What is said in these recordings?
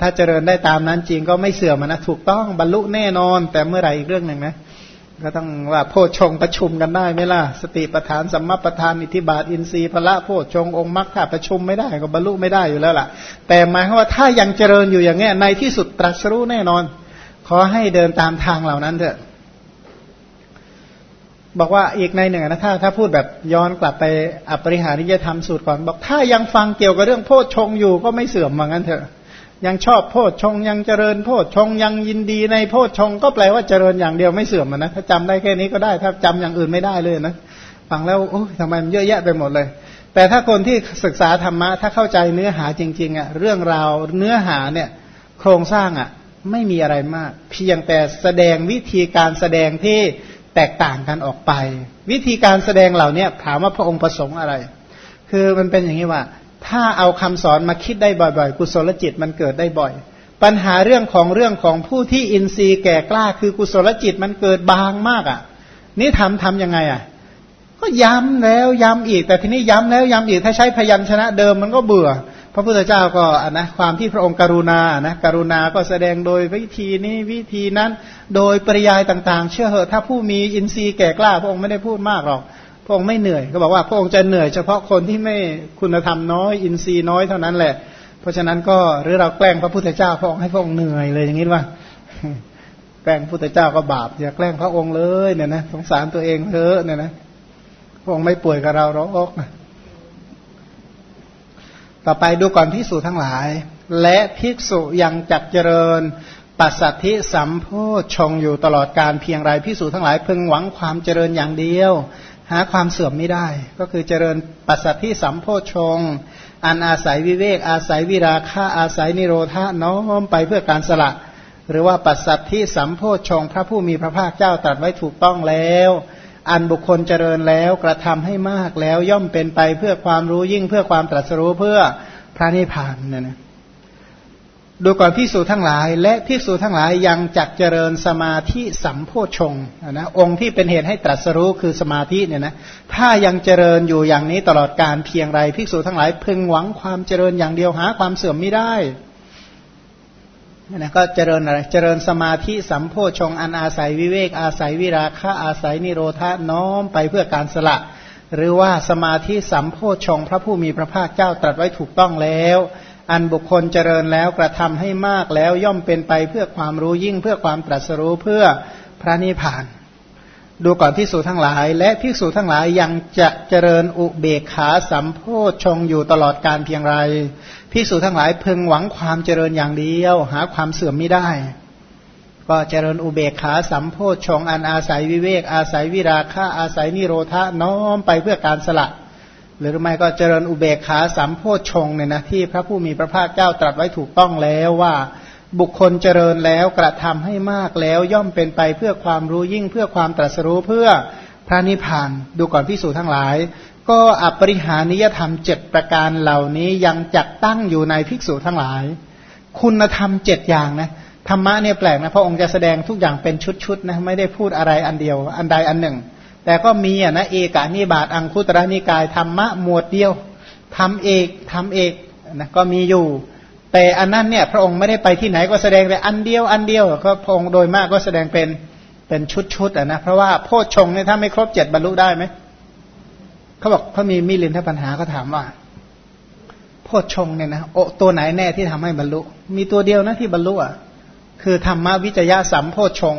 ถ้าเจริญได้ตามนั้นจริงก็ไม่เสื่อมนะถูกต้องบรรลุแน่นอน แต่เมื่อไหร่อีกเรื่องหนึ่งนะก็ต้องว่าโพชงประชุมกันได้ไหมล่ะ สติประธานสัมมาประธานอิทธิบาทอินทรีย์พละโพชงองค์มรรคถ้าประชุมไม่ได้ก็บรรลุไม่ได้อยู่แล้วล่ะ แต่หมายความว่าถ้ายังเจริญอยู่อย่างเงี้ยในที่สุดตรัสรู้แน่นอน ขอให้เดินตามทางเหล่านั้นเถอะบอกว่าอีกในหนึ่งนะถ้าถ้าพูดแบบย้อนกลับไปอปริหาริยธรรมสูตรก่อนบอกถ้ายังฟังเกี่ยวกับเรื่องโพชงอยู่ก็ไม่เสื่อมเหมือนกันเถอะ ยังชอบโพชฌงยังเจริญโพชฌงยังยินดีในโพชฌงก็แปลว่าเจริญอย่างเดียวไม่เสื่อมนะถ้าจำได้แค่นี้ก็ได้ ถ้าจำอย่างอื่นไม่ได้เลยนะฟังแล้วโอ้ทำไมมันเยอะแยะไปหมดเลย แต่ถ้าคนที่ศึกษาธรรมะถ้าเข้าใจเนื้อหาจริงๆอะเรื่องราวเนื้อหาเนี่ยโครงสร้างอะไม่มีอะไรมาก เพียงแต่แสดงวิธีการแสดงที่แตกต่างกันออกไป วิธีการแสดงเหล่านี้ถามว่าพระองค์ประสงค์อะไร คือมันเป็นอย่างนี้ว่า ถ้าเอาคำสอนมาคิดได้บ่อยๆ กุศลจิตมันเกิดได้บ่อย ปัญหาเรื่องของเรื่องของผู้ที่อินทรีย์แก่กล้า คือกุศลจิตมันเกิดบางมากอะ นี่ทำทำยังไงอะ ก็ย้ำแล้วย้ำอีก แต่ทีนี้ย้ำแล้วย้ำอีกถ้าใช้พยัญชนะเดิมมันก็เบื่อ พระพุทธเจ้าก็นะความที่พระองค์กรุณานะกรุณาก็แสดงโดยวิธีนี้วิธีนั้น โดยปริยายต่าง ๆ เชื่อเหอะถ้าผู้มีอินทรีย์แก่กล้าพระองค์ไม่ได้พูดมากหรอก พระองค์ไม่เหนื่อยก็บอกว่าพระองค์จะเหนื่อยเฉพาะคนที่ไม่คุณธรรมน้อย อินทรีย์น้อยเท่านั้นแหละ เพราะฉะนั้นก็หรือเราแกล้งพระพุทธเจ้าพระองค์ให้พระองค์เหนื่อยเลยอย่างนี้ว่าแกล้งพระพุทธเจ้าก็บาปอย่าแกล้งพระองค์เลยเนี่ยนะสงสารตัวเองเถอะเนี่ยนะพระองค์ไม่ป่วยกับเราหรอกต่อไปดูก่อนพิสูจทั้งหลาย และภิกษุยังจักเจริญปัสสัทธิสัมโพชงอยู่ตลอดการเพียงไรพิสูจทั้งหลายพึงหวังความเจริญอย่างเดียว หาความเสื่อมไม่ได้ ก็คือเจริญปัสสัทธิสัมโพชง อันอาศัยวิเวก อาศัยวิราคะอาศัยนิโรธาน้อมไปเพื่อการสละ หรือว่าปัสสัทธิสัมโพชง พระผู้มีพระภาคเจ้าตรัสไว้ถูกต้องแล้ว อันบุคคลเจริญแล้วกระทำให้มากแล้วย่อมเป็นไปเพื่อความรู้ยิ่งเพื่อความตรัสรู้เพื่อพระนิพพานเนี่ยนะ ดูก่อนพิสูจทั้งหลาย และพิสูจทั้งหลายยังจักเจริญสมาธิสัมโพชงนะองค์ที่เป็นเหตุให้ตรัสรู้คือสมาธิเนี่ยนะถ้ายังเจริญอยู่อย่างนี้ตลอดการเพียงไรพิสูจทั้งหลายพึงหวังความเจริญอย่างเดียวหาความเสื่อมไม่ได้นะก็เจริญอะไรเจริญสมาธิสัมโพชงอันอาศัยวิเวกอาศัยวิราคะอาศัยนิโรธาน้อมไปเพื่อการสละ หรือว่าสมาธิสัมโพชงพระผู้มีพระภาคเจ้าตรัสไว้ถูกต้องแล้ว อันบุคคลเจริญแล้วกระทำให้มากแล้วย่อมเป็นไปเพื่อความรู้ยิ่งเพื่อความตรัสรู้เพื่อพระนิพพาน ดูก่อนพิสูจทั้งหลาย และพิสูจทั้งหลายยังจะเจริญอุเบกขาสัมโพชงอยู่ตลอดการเพียงไรพิสูจทั้งหลายพึงหวังความเจริญอย่างเดียว หาความเสื่อมไม่ได้ ก็เจริญอุเบกขาสัมโพชงอันอาศัยวิเวกอาศัยวิราคะอาศัยนิโรธาน้อมไปเพื่อการสละ หรือไม่ก็เจริญอุเบกขาสัมโพชงเนี่ยนะที่พระผู้มีพระภาคเจ้าตรัสไว้ถูกต้องแล้วว่าบุคคลเจริญแล้วกระทำให้มากแล้วย่อมเป็นไปเพื่อความรู้ยิ่งเพื่อความตรัสรู้เพื่อพระนิพพานดูก่อนพิสูจทั้งหลาย ก็อปริหานิยธรรมเจ็ดประการเหล่านี้ยังจักตั้งอยู่ในภิกษุทั้งหลาย คุณธรรมเจ็ดอย่างนะธรรมะเนี่ยแปลกนะพระองค์จะแสดงทุกอย่างเป็นชุดๆนะไม่ได้พูดอะไรอันเดียว อันใดอันหนึ่ง แต่ก็มีอะนะเอกานิบาตอังคุตระนิกายธรรมะหมวดเดียวทำเอกทำเอกนะก็มีอยู่ แต่อันนั้นเนี่ยพระองค์ไม่ได้ไปที่ไหนก็แสดงแต่อันเดียวอันเดียวก็พระองค์โดยมากก็แสดงเป็นเป็นชุดๆอะนะเพราะว่าโพชฌงเนี่ยถ้าไม่ครบเจ็ดบรรลุได้ไหมเขาบอกเขามีมิลินทปัญหาเขาถามว่า โพชฌงเนี่ยนะโอตัวไหนแน่ที่ทำให้บรรลุ มีตัวเดียวนะที่บรรลุอะคือธรรมวิจยะสัมโพชฌง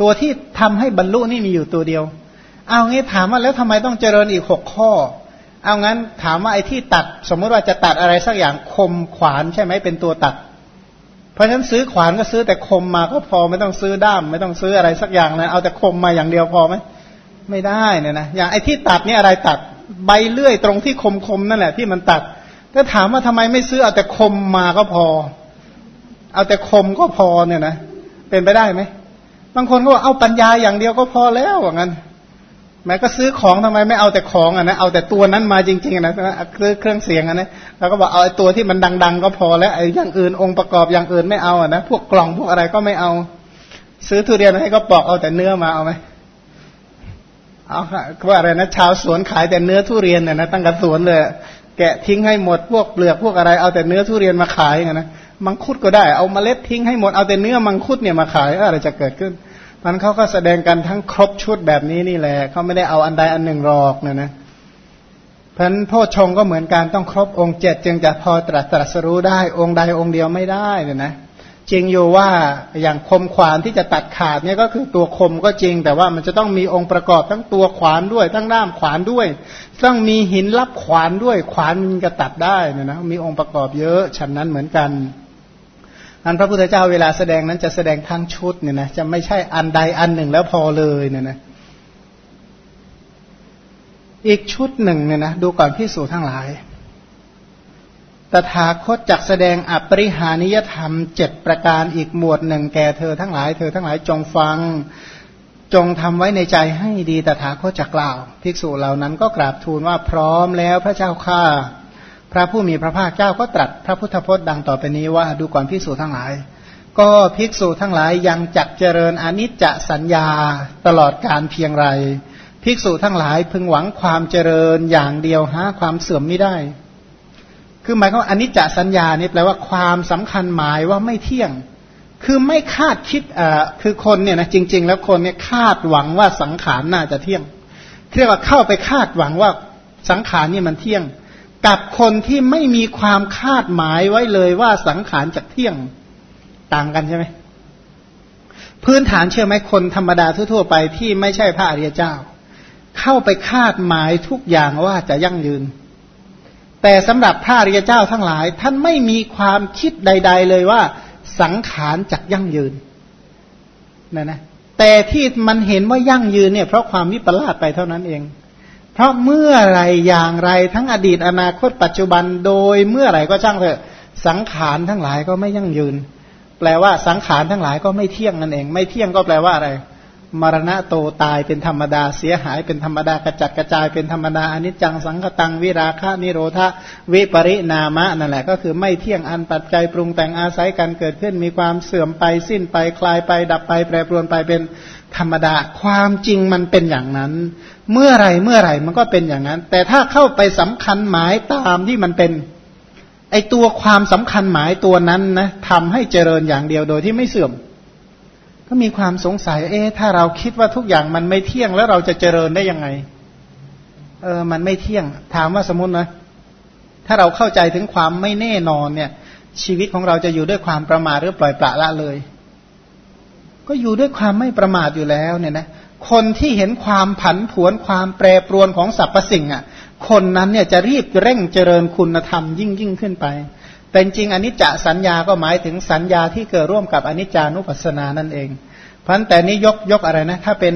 ตัวที่ทำให้บรรลุนี่มีอยู่ตัวเดียว เอางี้ถามว่าแล้วทำไมต้องเจริญอีกหกข้อ เอางั้นถามว่าไอ้ที่ตัด สมมติว่าจะตัดอะไรสักอย่างคมขวานใช่ไหมเป็นตัวตัด เพราะฉะนั้นซื้อขวานก็ซื้อแต่คมมาก็พอไม่ต้องซื้อด้าม ไม่ต้องซื้ออะไรสักอย่างนะเอาแต่คมมาอย่างเดียวพอไหมไม่ได้เนี่ยนะอย่างไอ้ที่ตัดนี่อะไรตัดใบเลื่อยตรงที่คมคมนั่นแหละที่มันตัดถ้าถามว่าทำไมไม่ซื้อเอาแต่คมมาก็พอ เอาแต่คมก็พอเนี่ยนะเป็นไปได้ไหม บางคนก็ว่าเอาปัญญาอย่างเดียวก็พอแล้วอย่างั้นแม้ก็ซื้อของทำไมไม่เอาแต่ของอะนะเอาแต่ตัวนั้นมาจริงๆนะซื้อเครื่องเสียงอะนะแล้วก็บอกเอาไอ้ตัวที่มันดัง ๆ ก็พอแล้วไอ้อย่างอื่นองค์ประกอบอย่างอื่นไม่เอาอะนะพวกกล่องพวกอะไรก็ไม่เอา ซื้อทุเรียนให้ก็ปอกเอาแต่เนื้อมาเอาไหมเอาว่าอะไรนะชาวสวนขายแต่เนื้อทุเรียนเนี่ยนะตั้งกระสวนเลยแกะทิ้งให้หมดพวกเปลือกพวกอะไรเอาแต่เนื้อทุเรียนมาขายอย่างนะมังคุดก็ได้เอาเมล็ดทิ้งให้หมดเอาแต่เนื้อมังคุดเนี่ยมาขายอะไรจะเกิดขึ้น มันเขาก็แสดงกันทั้งครบชุดแบบนี้นี่แหละเขาไม่ได้เอาอันใดอันหนึ่งหรอกนี่ยนะเพราะนั้นโพชงก็เหมือนการต้องครบองค์เจ็ดจึงจะพอตรัสตรัสรู้ได้องค์ใดองค์เดียวไม่ได้เนี่ยนะจริงอยู่ว่าอย่างคมขวานที่จะตัดขาดเนี่ยก็คือตัวคมก็จริง แต่ว่ามันจะต้องมีองค์ประกอบทั้งตัวขวานด้วยทั้งด้ามขวานด้วย ต้องมีหินรับขวานด้วยขวานมันจะตัดได้เนี่ยนะมีองค์ประกอบเยอะฉันนั้นเหมือนกัน อันพระพุทธเจ้าเวลาแสดงนั้นจะแสดงทั้งชุดเนี่ยนะจะไม่ใช่อันใดอันหนึ่งแล้วพอเลยเนี่ยนะอีกชุดหนึ่งเนี่ยนะดูก่อนพิสูจทั้งหลาย ตถาคตจักแสดงอปริหานิยธรรมเจ็ดประการอีกหมวดหนึ่งแก่เธอทั้งหลายเธอทั้งหลายจงฟังจงทำไว้ในใจให้ดีตถาคตจักกล่าว ภิกษุเหล่านั้นก็กราบทูลว่าพร้อมแล้วพระเจ้าข้า พระผู้มีพระภาคเจ้าก็ตรัสพระพุทธพจน์ดังต่อไปนี้ว่าดูก่อนภิกษุทั้งหลาย ก็ภิกษุทั้งหลายยังจักเจริญอนิจจสัญญาตลอดการเพียงไร ภิกษุทั้งหลายพึงหวังความเจริญอย่างเดียวหาความเสื่อมไม่ได้ คือหมายความว่าอนิจจสัญญานี่แปลว่าความสำคัญหมายว่าไม่เที่ยง คือไม่คาดคิดเอ่าคือคนเนี่ยนะจริง ๆ แล้วคนเนี่ยคาดหวังว่าสังขารน่าจะเที่ยงเรียกว่าเข้าไปคาดหวังว่าสังขารนี่มันเที่ยง กับคนที่ไม่มีความคาดหมายไว้เลยว่าสังขารจะเที่ยงต่างกันใช่ไหมพื้นฐานเชื่อไหมคนธรรมดาทั่วๆไปที่ไม่ใช่พระอริยเจ้า เข้าไปคาดหมายทุกอย่างว่าจะยั่งยืน แต่สำหรับพระอริยเจ้าทั้งหลาย ท่านไม่มีความคิดใด ๆ เลยว่าสังขารจักยั่งยืนนะนะแต่ที่มันเห็นว่ายั่งยืนเนี่ยเพราะความวิปลาสไปเท่านั้นเอง เพราะเมื่อไรอย่างไรทั้งอดีตอนาคตปัจจุบันโดยเมื่อไรก็ช่างเถอะ สังขารทั้งหลายก็ไม่ยั่งยืน แปลว่าสังขารทั้งหลายก็ไม่เที่ยงนั่นเอง ไม่เที่ยงก็แปลว่าอะไร มรณะโตตายเป็นธรรมดาเสียหายเป็นธรรมดากระจัดกระจายเป็นธรรมดาอนิจจังสังกตังวิราคะนิโรธาวิปริณามะนั่นแหละก็คือไม่เที่ยงอันปัจจัยปรุงแต่งอาศัยกันเกิดขึ้นมีความเสื่อมไปสิ้นไปคลายไปดับไปแปรปรวนไปเป็นธรรมดาความจริงมันเป็นอย่างนั้น เมื่อไรเมื่อไรมันก็เป็นอย่างนั้น แต่ถ้าเข้าไปสำคัญหมายตามที่มันเป็น ไอตัวความสำคัญหมายตัวนั้นนะทำให้เจริญอย่างเดียวโดยที่ไม่เสื่อม ก็มีความสงสัย เอ๊ะถ้าเราคิดว่าทุกอย่างมันไม่เที่ยงแล้วเราจะเจริญได้ยังไง เออ มันไม่เที่ยง ถามว่าสมมตินะถ้าเราเข้าใจถึงความไม่แน่นอนเนี่ย ชีวิตของเราจะอยู่ด้วยความประมาทหรือปล่อยปละละเลย ก็อยู่ด้วยความไม่ประมาทอยู่แล้วเนี่ยนะ คนที่เห็นความผันผวนความแปรปรวนของสรรพสิ่งอะ คนนั้นเนี่ยจะรีบเร่งเจริญคุณธรรมยิ่งยิ่งขึ้นไป แต่จริงอนิจจสัญญาก็หมายถึงสัญญาที่เกิดร่วมกับอนิจจานุปัสสนานั่นเองพันแต่นี้ยกยกอะไรนะ ถ้าเป็น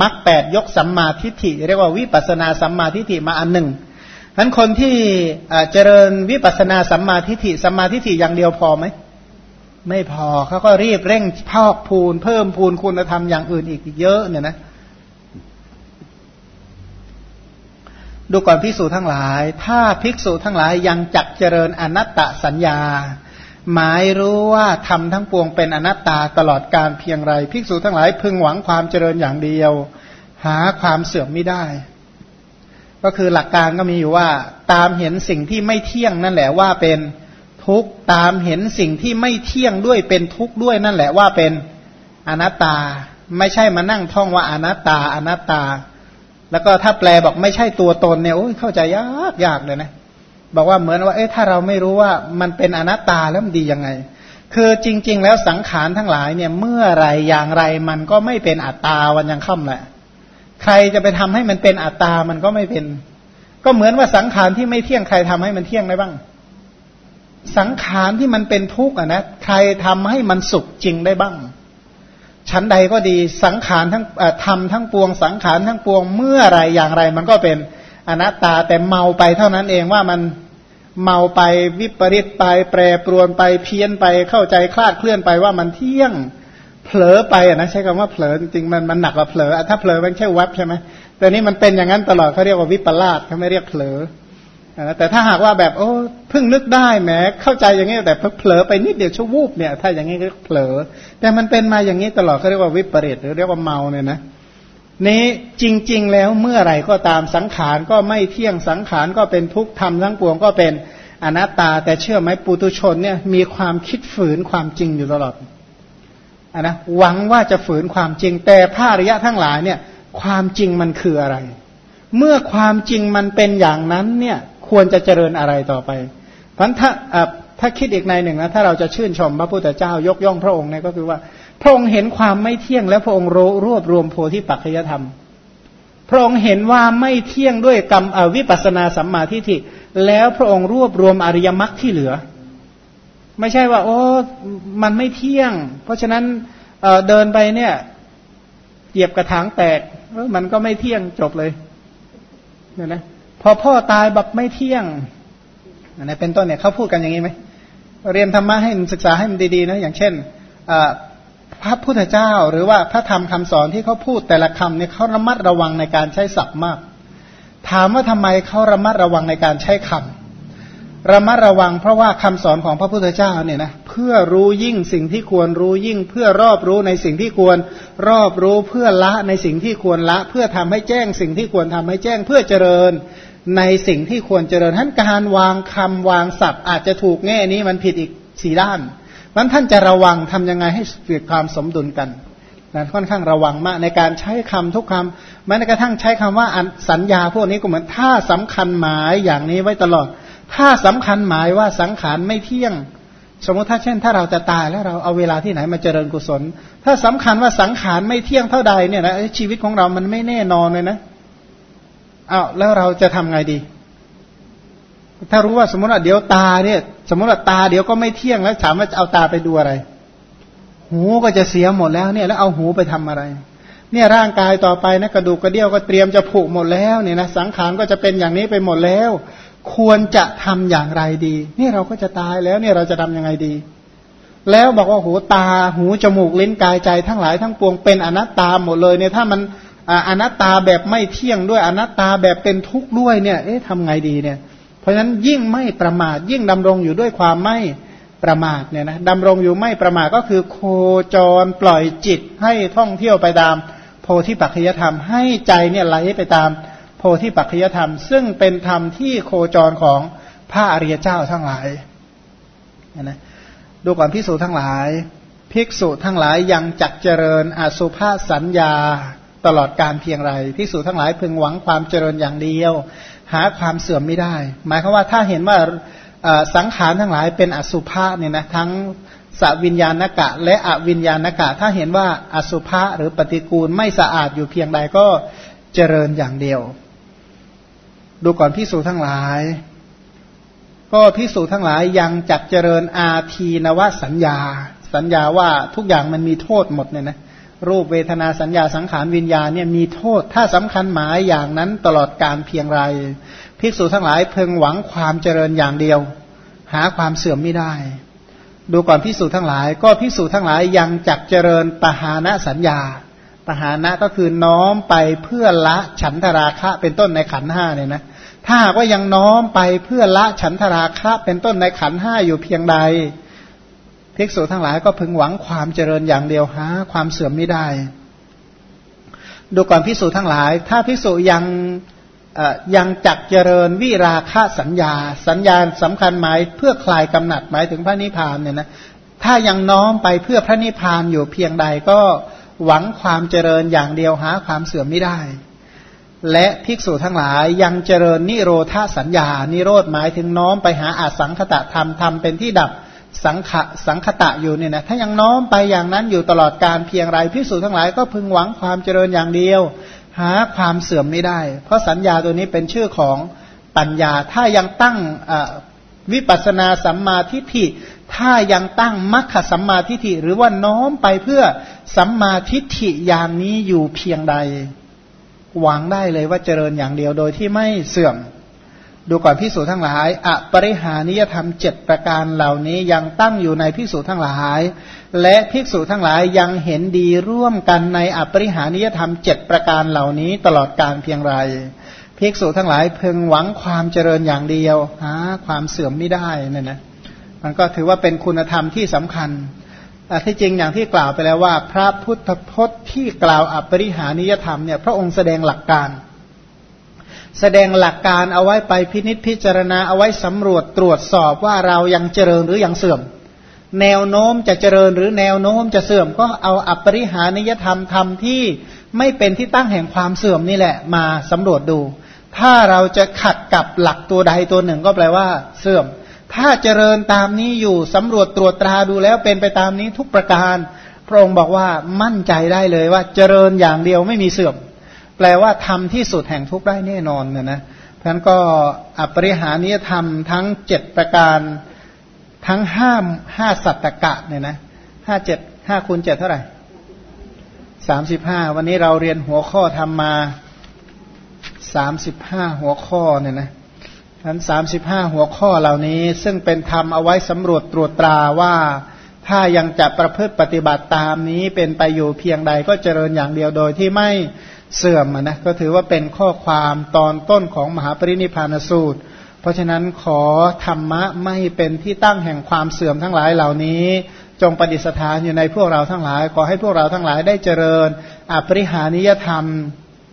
มรรคแปดยกสัมมาทิฏฐิเรียกว่าวิปัสนาสัมมาทิฏฐิมาอันหนึ่งฉะนั้นคนที่เจริญวิปัสนาสัมมาทิฏฐิสัมมาทิฏฐิอย่างเดียวพอไหม ไม่พอเขาก็รีบเร่งพอกพูน เพิ่มพูนคุณธรรมอย่างอื่นอีกเยอะเนี่ยนะ ดูก่อนภิกษุทั้งหลาย ถ้าภิกษุทั้งหลายยังจักเจริญอนัตตสัญญา หมายรู้ว่าทำทั้งปวงเป็นอนัตตาตลอดการเพียงไร ภิกษุทั้งหลายพึงหวังความเจริญอย่างเดียว หาความเสื่อมไม่ได้ ก็คือหลักการก็มีอยู่ว่า ตามเห็นสิ่งที่ไม่เที่ยงนั่นแหละว่าเป็น ทุกตามเห็นสิ่งที่ไม่เที่ยงด้วยเป็นทุกข์ด้วยนั่นแหละว่าเป็นอนัตตา ไม่ใช่มานั่งท่องว่าอนัตตาอนัตตา แล้วก็ถ้าแปลบอกไม่ใช่ตัวตนเนี่ยโอ้ยเข้าใจยากยากเลยนะบอกว่าเหมือนว่า เอ๊ะถ้าเราไม่รู้ว่ามันเป็นอนัตตาแล้วมันดียังไง คือจริง ๆ แล้วสังขารทั้งหลายเนี่ยเมื่อไรอย่างไรมันก็ไม่เป็นอัตตาวันยังค่ำแหละ ใครจะไปทำให้มันเป็นอัตตามันก็ไม่เป็น ก็เหมือนว่าสังขารที่ไม่เที่ยงใครทำให้มันเที่ยงได้บ้าง สังขารที่มันเป็นทุกข์อะนะใครทำให้มันสุขจริงได้บ้างชั้นใดก็ดีสังขารทั้งทำทั้งปวง สังขารทั้งปวงเมื่อไรอย่างไร มันก็เป็นอนัตตาแต่เมาไปเท่านั้นเองว่ามันเมาไปวิปริตไป แปรปรวนไปเพี้ยนไปเข้าใจคลาดเคลื่อนไปว่ามันเที่ยงเผลอไปอะนะใช้คำว่าเผลอจริงมันมันหนักกว่าเผลอถ้าเผลอมันแค่วับใช่ไหมแต่นี้มันเป็นอย่างนั้นตลอดเขาเรียกว่าวิปลาสเขาไม่เรียกเผลอ แต่ถ้าหากว่าแบบโอ้เพิ่งนึกได้แหมเข้าใจอย่างนี้แต่เผลอไปนิดเดียวชั่ววูบเนี่ย ถ้าอย่างนี้ก็เผลอ แต่มันเป็นมาอย่างนี้ตลอดเขาเรียกว่าวิปริตหรือเรียกว่าเมาเนี่ยนะนี้จริง ๆ แล้วเมื่อไหร่ก็ตามสังขารก็ไม่เที่ยงสังขารก็เป็นทุกข์ทำทั้งปวงก็เป็นอนัตตา แต่เชื่อไหมปุตุชนเนี่ยมีความคิดฝืนความจริงอยู่ตลอดอนนะหวังว่าจะฝืนความจริงแต่พระอริยะทั้งหลายเนี่ย ความจริงมันคืออะไร เมื่อความจริงมันเป็นอย่างนั้นเนี่ย ควรจะเจริญอะไรต่อไปพันถ้าถ้าคิดอีกในหนึ่งนะถ้าเราจะชื่นชมพระพุทธเจ้ายกย่องพระองค์เนี่ยก็คือว่า พระองค์เห็นความไม่เที่ยงแล้วพระองค์รวบรวมโพธิปัจจยธรรม พระองค์เห็นว่าไม่เที่ยงด้วยกรรมวิปัสนาสัมมาทิฏฐิแล้วพระองค์รวบรวมอริยมรรคที่เหลือ ไม่ใช่ว่า โอ้มันไม่เที่ยง เพราะฉะนั้นเเดินไปเนี่ยเหยียบกระถางแตกมันก็ไม่เที่ยงจบเลยเนี่ยนะ พอพ่อตายแบบไม่เที่ยงอันนี้เป็นต้นเนี่ยเขาพูดกันอย่างนี้ไหมเรียนธรรมะให้ศึกษาให้มันดีๆนะอย่างเช่นพระพุทธเจ้าหรือว่าพระธรรมคำสอนที่เขาพูดแต่ละคำเนี่ยเขาระมัดระวังในการใช้ศัพท์มาก ถามว่าทำไมเขาระมัดระวังในการใช้คำระมัดระวังเพราะว่าคำสอนของพระพุทธเจ้าเนี่ยนะเพื่อรู้ยิ่งสิ่งที่ควรรู้ยิ่ง เพื่อรอบรู้ในสิ่งที่ควรรอบรู้เพื่อละในสิ่งที่ควรละ เพื่อทำให้แจ้งสิ่งที่ควรทำให้แจ้งเพื่อเจริญ ในสิ่งที่ควรเจริญท่านการวางคำวางศัพท์ อาจจะถูกแง่นี้มันผิดอีกสี่ด้านมันท่านจะระวังทำยังไงให้เกิดความสมดุลกันนะค่อนข้างระวังมากในการใช้คำทุกคำแม้กระทั่งใช้คำว่าสัญญาพวกนี้ก็เหมือนถ้าสำคัญหมายอย่างนี้ไว้ตลอด ถ้าสำคัญหมายว่าสังขารไม่เที่ยง สมมติถ้าเช่น ถ้าเราจะตายแล้วเราเอาเวลาที่ไหนมาเจริญกุศล ถ้าสำคัญว่าสังขารไม่เที่ยงเท่าใดเนี่ยนะชีวิตของเรามันไม่แน่นอนเลยนะ อ้าวแล้วเราจะทำไงดี ถ้ารู้ว่าสมมติว่าเดี๋ยวตาเนี่ย สมมติว่าตาเดี๋ยวก็ไม่เที่ยงแล้วถามว่าจะเอาตาไปดูอะไร หูก็จะเสียหมดแล้วเนี่ย แล้วเอาหูไปทำอะไร เนี่ยร่างกายต่อไปนะกระดูกกระเดี่ยวก็เตรียมจะผุหมดแล้วเนี่ยนะสังขารก็จะเป็นอย่างนี้ไปหมดแล้ว ควรจะทำอย่างไรดี เนี่ยเราก็จะตายแล้วเนี่ยเราจะทํำยังไงดี แล้วบอกว่าหูตาหูจมูกลิ้นกายใจทั้งหลายทั้งปวงเป็นอนัตตาหมดเลยเนี่ยถ้ามัน อนัตตาแบบไม่เที่ยงด้วยอนัตตาแบบเป็นทุกข์ด้วยเนี่ย เอ๊ะทำไงดีเนี่ย เพราะฉะนั้นยิ่งไม่ประมาท ยิ่งดำรงอยู่ด้วยความไม่ประมาทเนี่ยนะดำรงอยู่ไม่ประมาทก็คือโคจรปล่อยจิตให้ท่องเที่ยวไปตาม โพธิปัจจยธรรมให้ใจเนี่ยไหลไปตามโพธิปัจจยธรรม ซึ่งเป็นธรรมที่โคจรของพระอริยเจ้าทั้งหลายนะดูก่อนพิสูจทั้งหลาย ภิกษุทั้งหลายยังจักเจริญอสุภาสัญญา ตลอดการเพียงไรพิสูจทั้งหลายพึงหวังความเจริญอย่างเดียว หาความเสื่อมไม่ได้ หมายความว่าถ้าเห็นว่าสังขารทั้งหลายเป็นอสุภะเนี่ยนะทั้งสวิญญาณกะ และอวิญญาณกะ ถ้าเห็นว่าอสุภะหรือปฏิกูลไม่สะอาดอยู่เพียงใดก็เจริญอย่างเดียว ดูก่อนพิสูจทั้งหลาย ก็พิสูจทั้งหลายยังจักเจริญอาทีนวสัญญา สัญญาว่าทุกอย่างมันมีโทษหมดเนี่ยนะ รูปเวทนาสัญญาสังขารวิญญาณเนี่ยมีโทษถ้าสำคัญหมายอย่างนั้นตลอดการเพียงไรภิกษุทั้งหลายเพึงหวังความเจริญอย่างเดียว หาความเสื่อมไม่ได้ ดูก่อนภิกษุทั้งหลาย ก็ภิกษุทั้งหลายยังจักเจริญปหานะสัญญาปหานะก็คือน้อมไปเพื่อละฉันทราคะเป็นต้นในขันห้าเนี่ยนะถ้าว่ายังน้อมไปเพื่อละฉันทราคะเป็นต้นในขันห้าอยู่เพียงใด ภิกษุทั้งหลายก็พึงหวังความเจริญอย่างเดียวหาความเสื่อมไม่ได้ ดูก่อนภิกษุทั้งหลาย ถ้าภิกษุยังยังจักเจริญวิราคะสัญญา สัญญาสำคัญหมายเพื่อคลายกำหนัดหมายถึงพระนิพพานเนี่ยนะถ้ายังน้อมไปเพื่อพระนิพพานอยู่เพียงใดก็หวังความเจริญอย่างเดียวหาความเสื่อมไม่ได้ และภิกษุทั้งหลายยังเจริญนิโรธาสัญญา นิโรธหมายถึงน้อมไปหาอาสังคตะธรรมธรรมเป็นที่ดับ สังขะสังคตะอยู่เนี่ยนะถ้ายังน้อมไปอย่างนั้นอยู่ตลอดการเพียงไรพิสูจน์ทั้งหลายก็พึงหวังความเจริญอย่างเดียว หาความเสื่อมไม่ได้ เพราะสัญญาตัวนี้เป็นชื่อของปัญญา ถ้ายังตั้งวิปัสนาสัมมาทิฏฐิถ้ายังตั้งมัคคสัมมาทิฏฐิหรือว่าน้อมไปเพื่อสัมมาทิฏฐิอย่างนี้อยู่เพียงใด หวังได้เลยว่าเจริญอย่างเดียวโดยที่ไม่เสื่อม ดูก่อนพิสูจทั้งหลายอปริหานิยธรรมเจ็ดประการเหล่านี้ยังตั้งอยู่ในพิสูจทั้งหลาย และภิกษุทั้งหลายยังเห็นดีร่วมกันในอปริหานิยธรรมเจ็ดประการเหล่านี้ตลอดการเพียงไรภิกษุทั้งหลายเพึงหวังความเจริญอย่างเดียวหาความเสื่อมไม่ได้นั่นนะมันก็ถือว่าเป็นคุณธรรมที่สำคัญที่จริงอย่างที่กล่าวไปแล้วว่า พระพุทธพจน์ที่กล่าวอปริหานิยธรรมเนี่ยพระองค์แสดงหลักการ แสดงหลักการเอาไว้ไปพินิษพิจารณาเอาไว้สำรวจตรวจสอบว่าเรายังเจริญหรือยังเสื่อม แนวโน้มจะเจริญหรือแนวโน้มจะเสื่อมก็เอาอัปริหานิยธรรมธรรมที่ไม่เป็นที่ตั้งแห่งความเสื่อมนี่แหละมาสำรวจดู ถ้าเราจะขัดกับหลักตัวใดตัวหนึ่งก็แปลว่าเสื่อม ถ้าเจริญตามนี้อยู่สำรวจตรวจตราดูแล้วเป็นไปตามนี้ทุกประการ พระองค์บอกว่ามั่นใจได้เลยว่าเจริญอย่างเดียวไม่มีเสื่อม แปลว่าทำที่สุดแห่งทุกได้แน่นอนเนี่ยนะเพราะนั้นก็อปริหานิยธรรมทั้งเจ็ดประการทั้งห้าห้าสัตตกะเนี่ยนะห้าเจ็ดห้าคูณเจ็ดเท่าไหร่สามสิบห้าวันนี้เราเรียนหัวข้อทำมาสามสิบห้าหัวข้อเนี่ยนะทั้นสามสิบห้าหัวข้อเหล่านี้ซึ่งเป็นธรรมเอาไว้สำรวจตรวจตราว่าถ้ายังจะประพฤติปฏิบัติตามนี้เป็นไปอยู่เพียงใดก็เจริญอย่างเดียวโดยที่ไม่ เสื่อมนะก็ถือว่าเป็นข้อความตอนต้นของมหาปรินิพานสูตร เพราะฉะนั้นขอธรรมะไม่เป็นที่ตั้งแห่งความเสื่อมทั้งหลายเหล่านี้ จงปฏิสถานอยู่ในพวกเราทั้งหลาย ขอให้พวกเราทั้งหลายได้เจริญอปริหานิยธรรม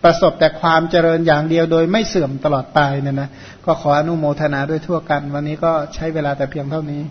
ประสบแต่ความเจริญอย่างเดียวโดยไม่เสื่อมตลอดไปเนี่ยนะก็ขออนุโมทนาด้วยทั่วกัน วันนี้ก็ใช้เวลาแต่เพียงเท่านี้